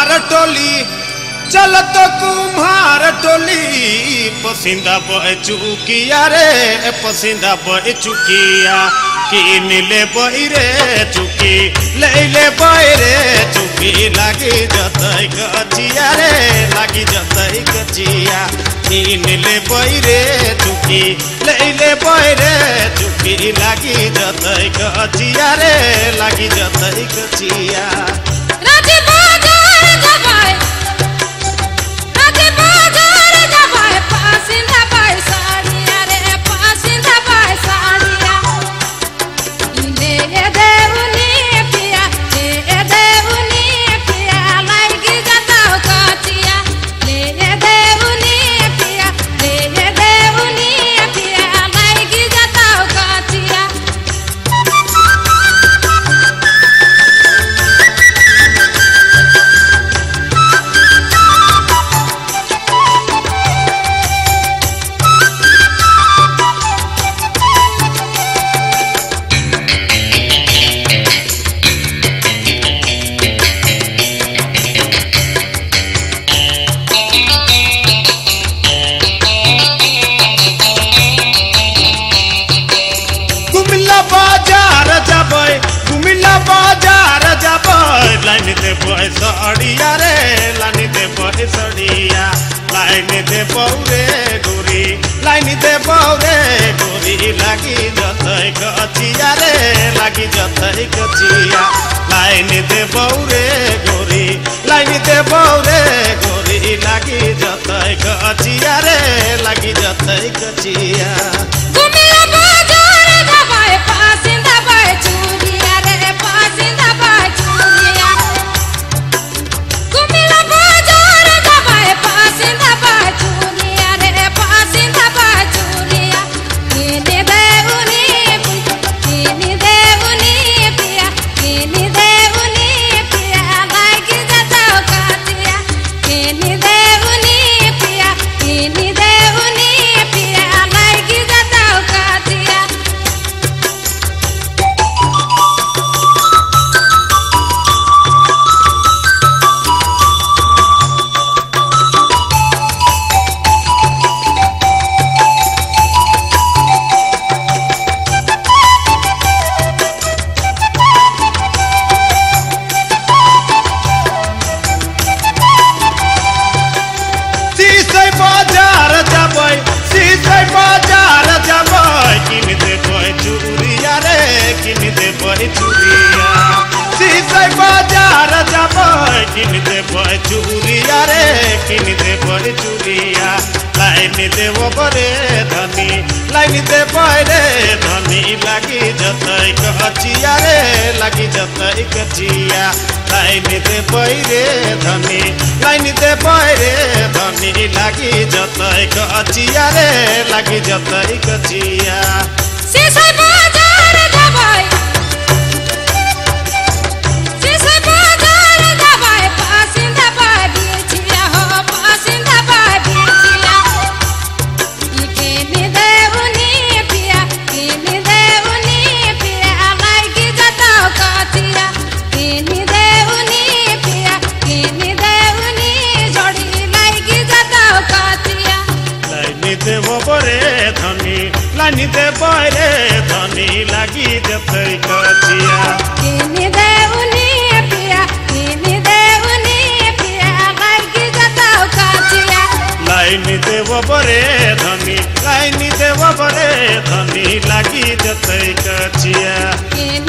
चल तो कुम्हार टोली चल तो कुम्हार टोली पसिंदा बह चुकिया रे पसिंदा बह चुकिया किन ले बही रे चुकी ले ले बही रे चुकी लागी जतई गचिया रे लागी जतई गचिया किन ले बही रे चुकी ले ले बही रे चुकी लागी जतई गचिया रे लागी जतई गचिया সরিয়া লাইনিতে পৌরে ঘুরি, লাইনিতে পৌরে ঘুরি। লাগি যতই গছিয়া রে, লাগি যতই গছিয়া লাইনিতে পৌরে ঘুরি, লাইনিতে পৌরে ঘুরি। লাগি যতই গছিয়া রে, লাগি যতই গছিয়া দেব চুরিয়া রে কিনি পয় চুরিয়া লাইন দেব বরে ধনী, লাইন পয় রে ধনি। লাগি যতই কচিয়া রে, লাগি যতই কচিয়া। লাইন পয় রে ধনী, লাইন পয় রে ধনি। লাগি যতই কচিয়া রে, লাগি যতই কচিয়া। সে সাইবা দেব বরে ধনী লানি দেব রে ধনী লাগি দেতে কাচিয়া কিনি দেউনি পিয়া কিনি দেউনি পিয়া লাগি যাতাও কাচিয়া লাইনি দেব বরে ধনী লাইনি দেব বরে ধনী লাগি দেতে কাচিয়া কিনি